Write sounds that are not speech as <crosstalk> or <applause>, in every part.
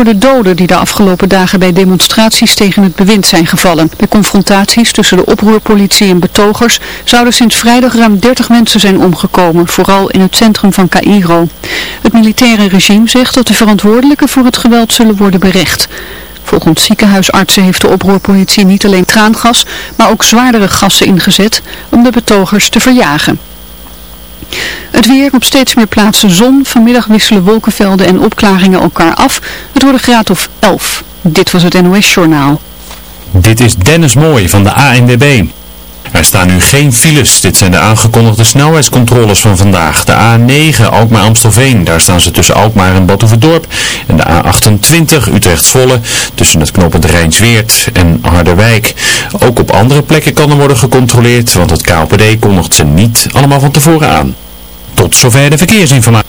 voor de doden die de afgelopen dagen bij demonstraties tegen het bewind zijn gevallen. Bij confrontaties tussen de oproerpolitie en betogers zouden sinds vrijdag ruim 30 mensen zijn omgekomen, vooral in het centrum van Cairo. Het militaire regime zegt dat de verantwoordelijken voor het geweld zullen worden berecht. Volgens ziekenhuisartsen heeft de oproerpolitie niet alleen traangas, maar ook zwaardere gassen ingezet om de betogers te verjagen. Het weer op steeds meer plaatsen zon. Vanmiddag wisselen wolkenvelden en opklaringen elkaar af. Het wordt graad of 11. Dit was het NOS Journaal. Dit is Dennis Mooij van de ANWB. Er staan nu geen files. Dit zijn de aangekondigde snelheidscontroles van vandaag. De A9 Alkmaar-Amstelveen. Daar staan ze tussen Alkmaar en Badhoevedorp. En de A28 Utrecht-Volle tussen het knooppunt Rijnsweert en Harderwijk. Ook op andere plekken kan er worden gecontroleerd, want het KOPD kondigt ze niet allemaal van tevoren aan. Tot zover de verkeersinformatie.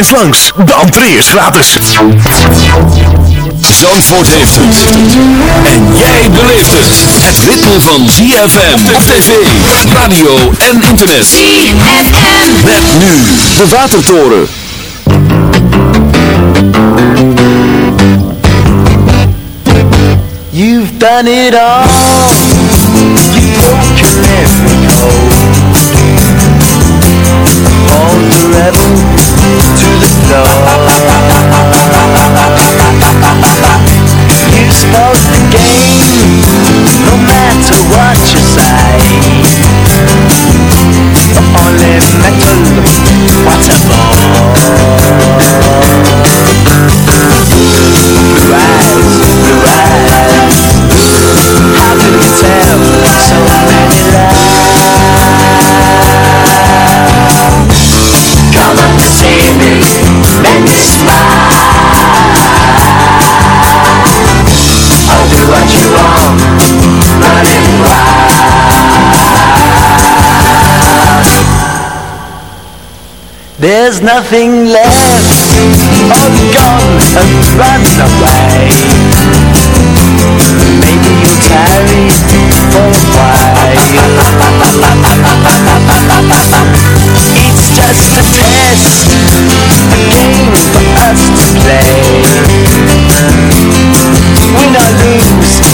Eens langs, de entree is gratis. Zandvoort heeft het. En jij beleeft het. Het ritme van ZFM op tv, radio en internet. ZFM. Met nu de Watertoren. You've done it all. You broken every code. All the rebels You spoke the game, no matter what you say. Only. Blue eyes, blue eyes. How you tell so There's nothing left, all gone and run away. Maybe you'll tarry for a while It's just a test, a game for us to play. Win or lose,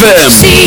ZFM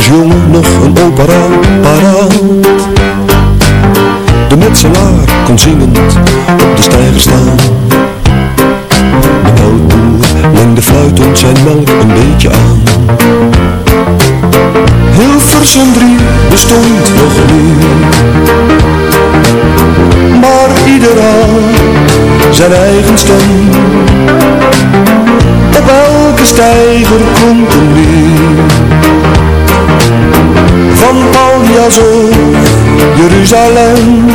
slagersjongen nog een opera paraat. De metselaar kon zingend op de steiger staan. De melkboer lengde fluitend zijn melk een beetje aan. Hilversum drie bestond nog niet. Maar ieder had zijn eigen stem. Op elke steiger klonk een lied. Paljas of Jeruzalem.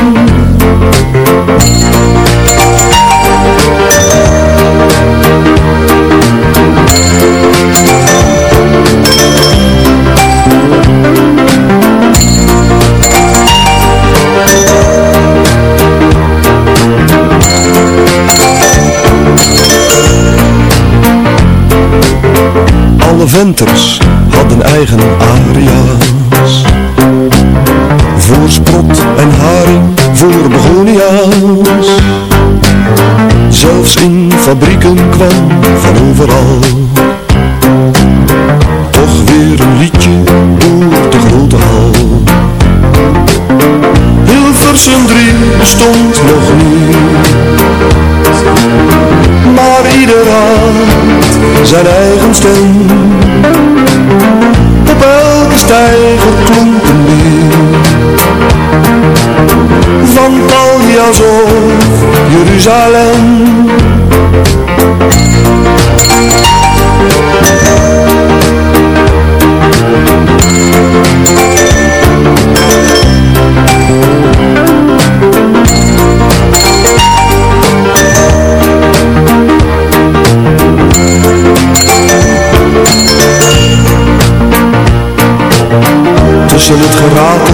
Alle venters hadden eigen aria's Voor sprot en haring, voor begonia's. Zelfs in fabrieken kwam van overal. Toch weer een liedje door de grote hal. Hilversum 3 bestond nog niet. Maar ieder had zijn eigen stem. Op elke stijger klonk een Van Paljas of Jeruzalem Tussen het geratel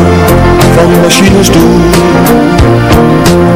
van machines door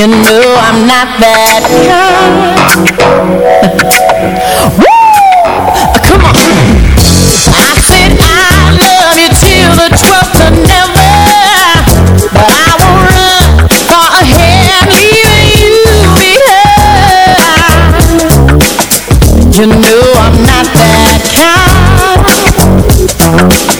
You know I'm not that kind. <laughs> Woo! Come on. I said I love you till the twelfth of never But I won't run leaving you behind. You know I'm not that kind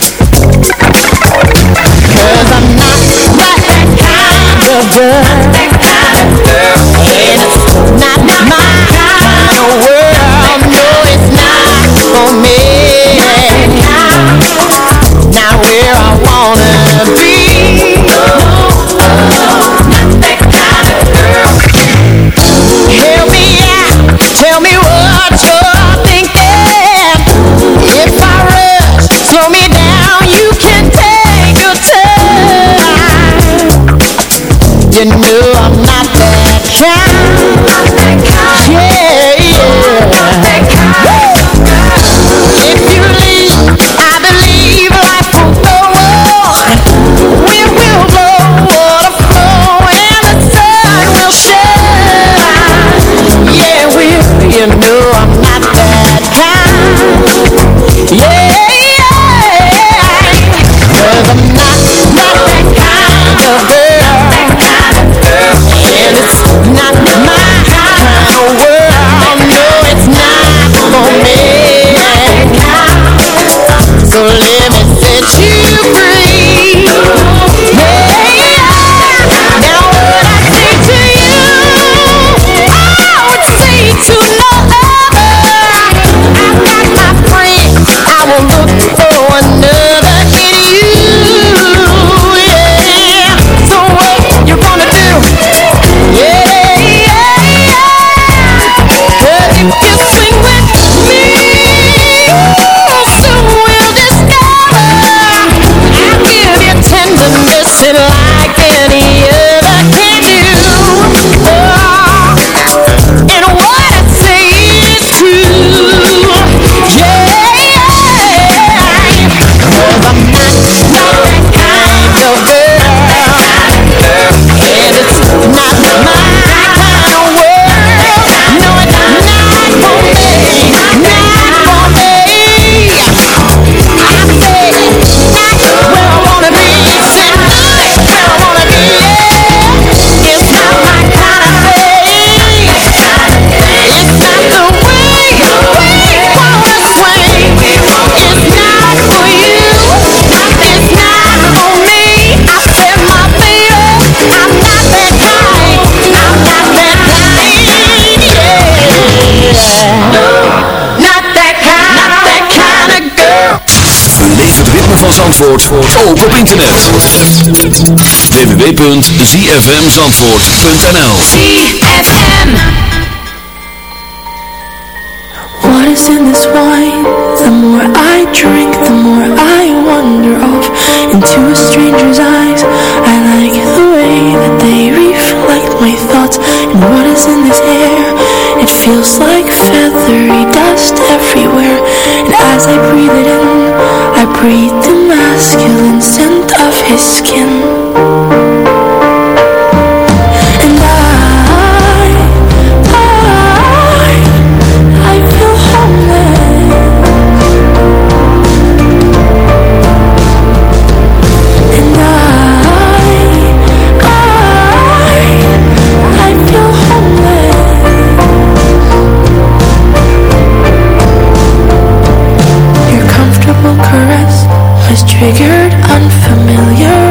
Zandvoort ook op internet. www.zfmzandvoort.nl ZFM. What is in this wine? The more I drink, the more I wander off into a stranger's eyes. I like the way that they reflect my thoughts. And what is in this air? It feels like feathery dust everywhere. And as I breathe it in, masculine scent of his skin. familiar.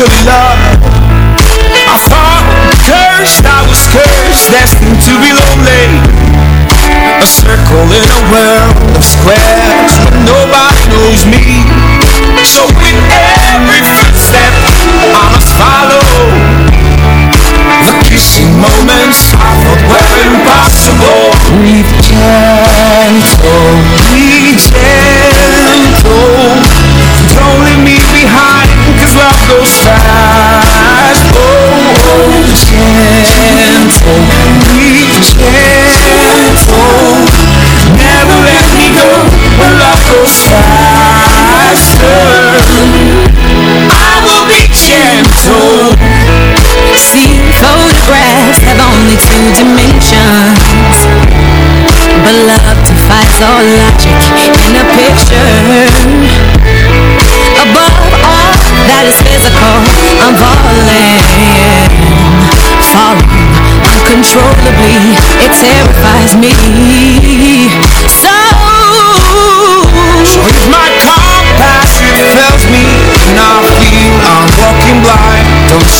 your love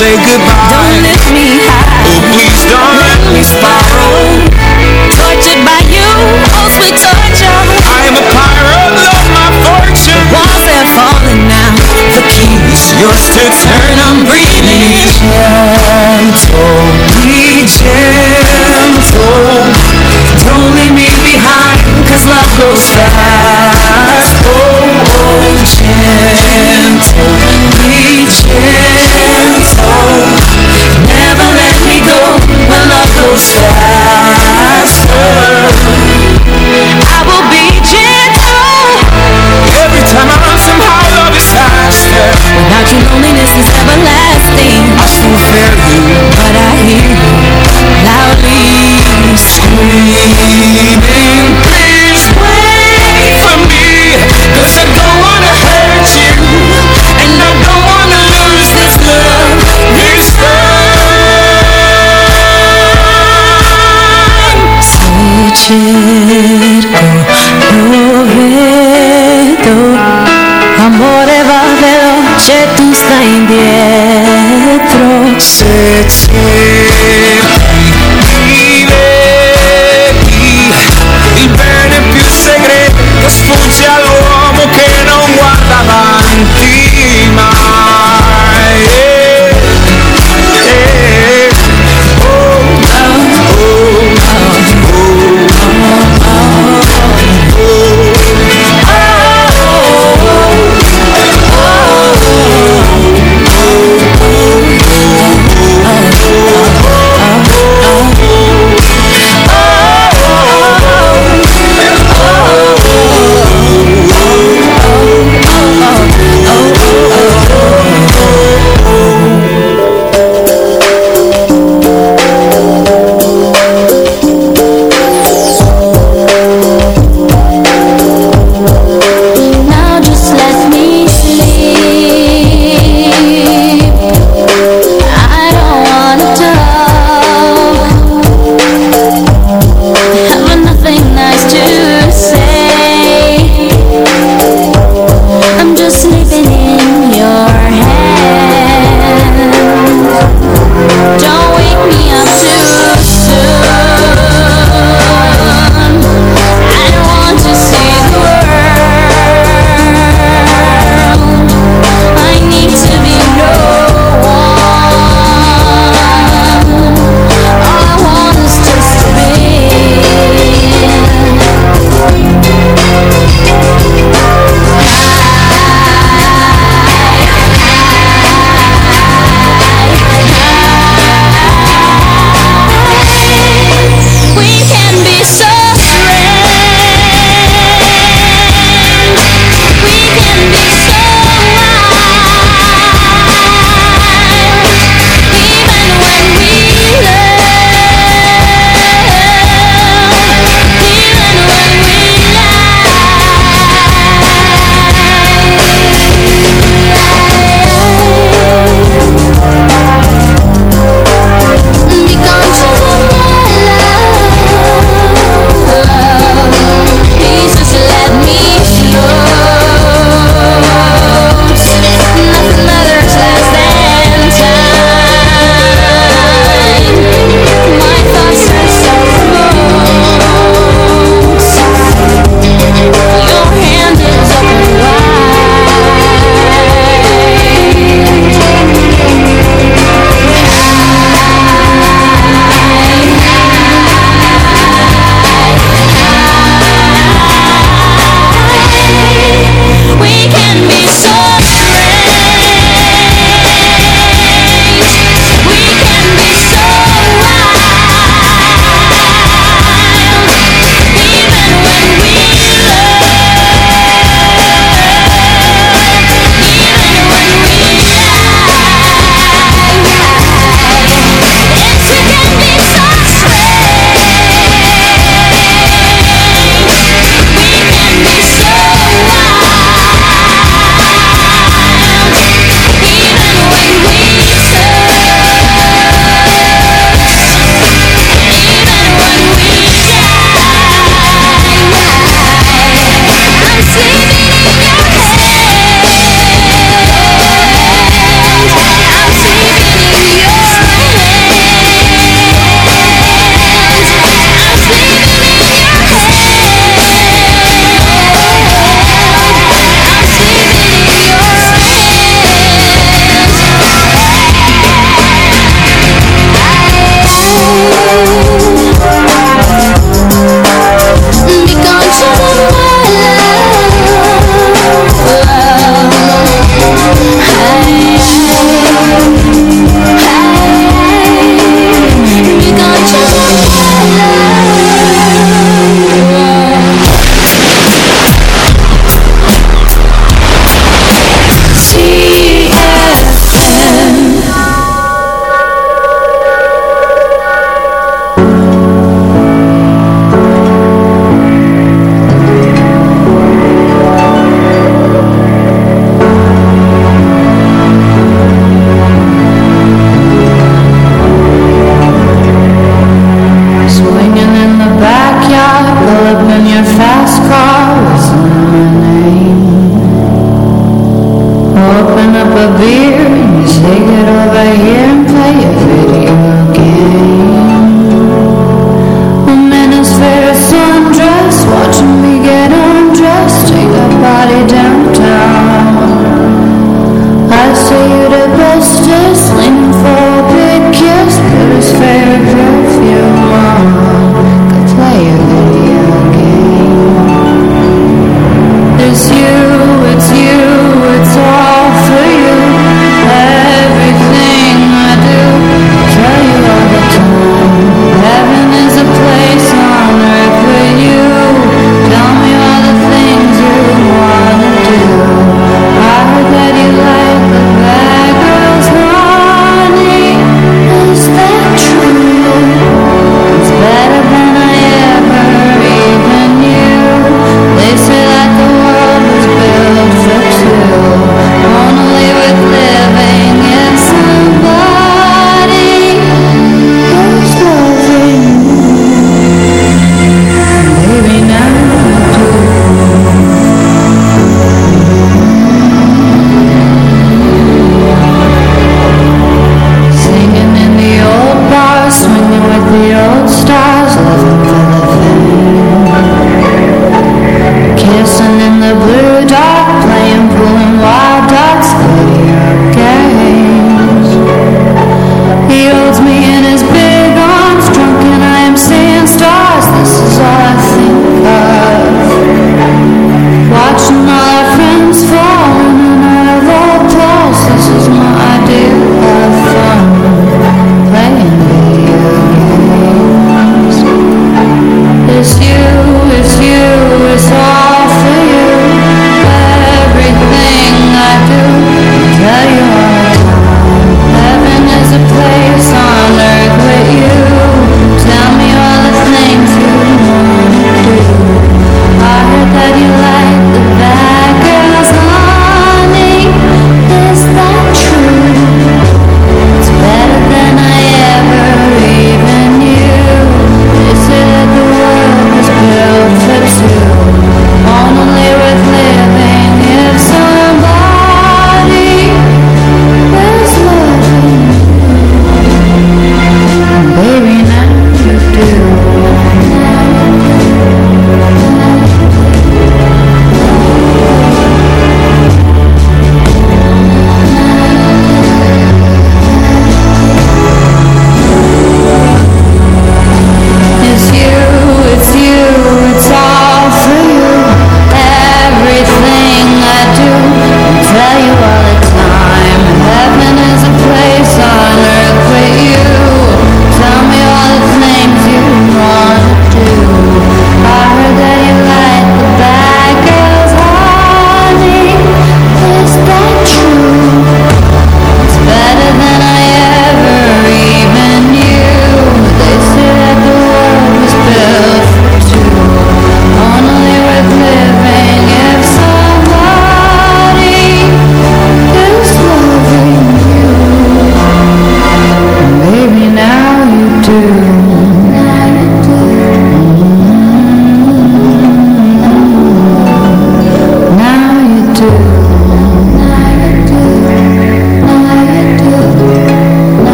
say goodbye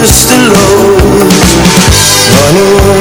first alone, lose.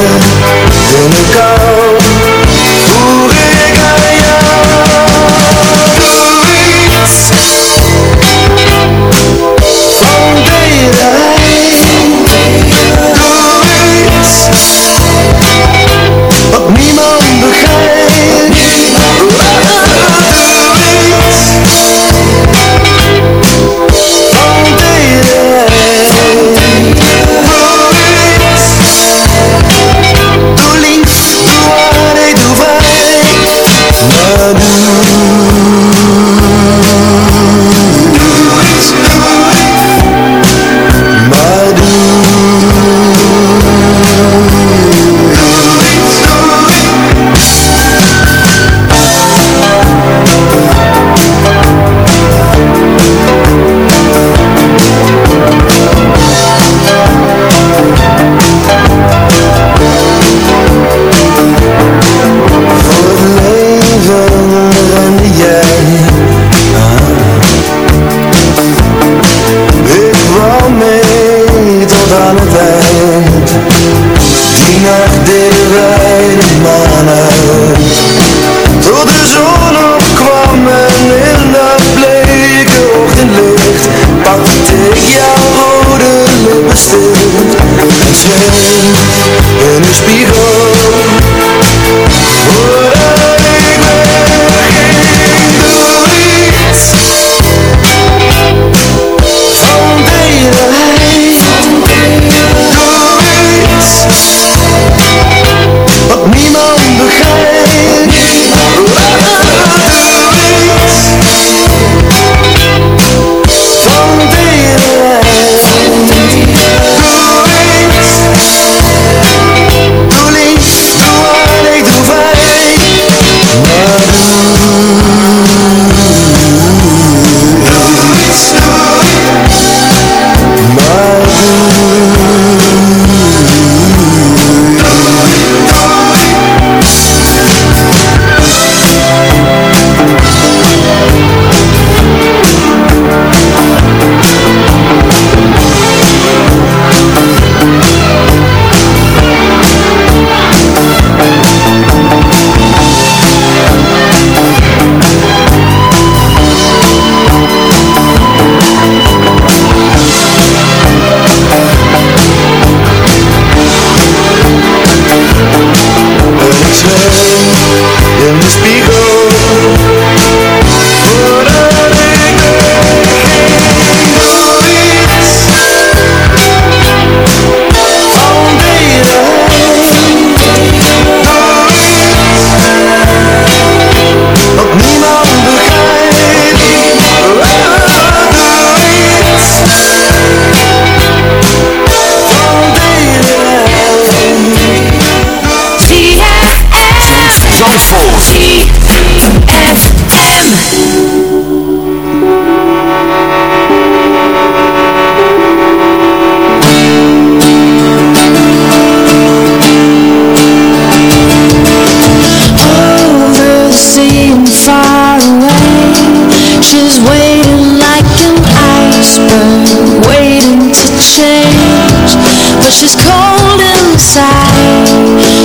But she's cold inside.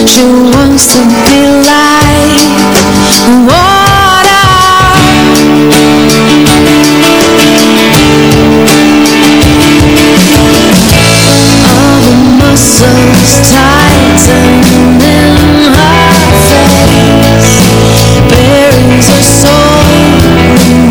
She wants to be like water. All the muscles tighten in her face Buries her soul in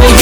you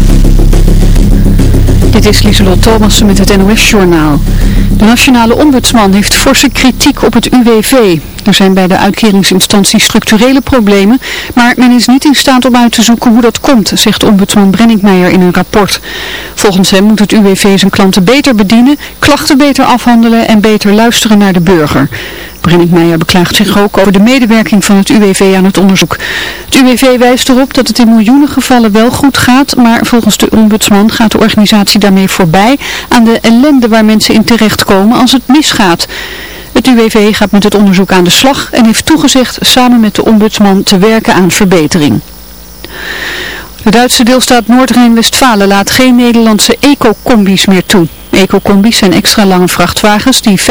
Dit is Lieselot Thomassen met het NOS-journaal. De nationale ombudsman heeft forse kritiek op het UWV. Er zijn bij de uitkeringsinstantie structurele problemen, maar men is niet in staat om uit te zoeken hoe dat komt, zegt ombudsman Brenningmeijer in een rapport. Volgens hem moet het UWV zijn klanten beter bedienen, klachten beter afhandelen en beter luisteren naar de burger. Brenningmeijer beklaagt zich ook over de medewerking van het UWV aan het onderzoek. Het UWV wijst erop dat het in miljoenen gevallen wel goed gaat, maar volgens de ombudsman gaat de organisatie daarmee voorbij aan de ellende waar mensen in terechtkomen als het misgaat. Het UWV gaat met het onderzoek aan de slag en heeft toegezegd samen met de ombudsman te werken aan verbetering. De Duitse deelstaat Noord-Rijn-Westfalen laat geen Nederlandse eco-combi's meer toe. Eco-combi's zijn extra lange vrachtwagens die 50%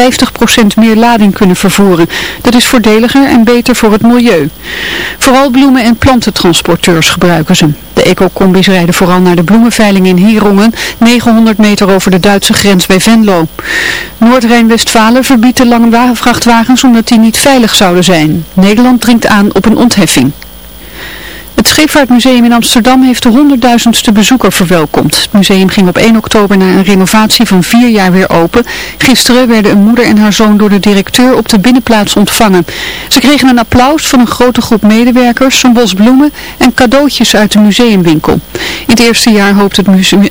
meer lading kunnen vervoeren. Dat is voordeliger en beter voor het milieu. Vooral bloemen- en plantentransporteurs gebruiken ze. De eco-combi's rijden vooral naar de bloemenveiling in Herongen, 900 meter over de Duitse grens bij Venlo. Noord-Rijn-Westfalen verbiedt de lange wa- vrachtwagens omdat die niet veilig zouden zijn. Nederland dringt aan op een ontheffing. Het Scheepvaartmuseum in Amsterdam heeft de honderdduizendste bezoeker verwelkomd. Het museum ging op 1 oktober na een renovatie van vier jaar weer open. Gisteren werden een moeder en haar zoon door de directeur op de binnenplaats ontvangen. Ze kregen een applaus van een grote groep medewerkers, een bos bloemen en cadeautjes uit de museumwinkel. In het eerste jaar hoopt het museum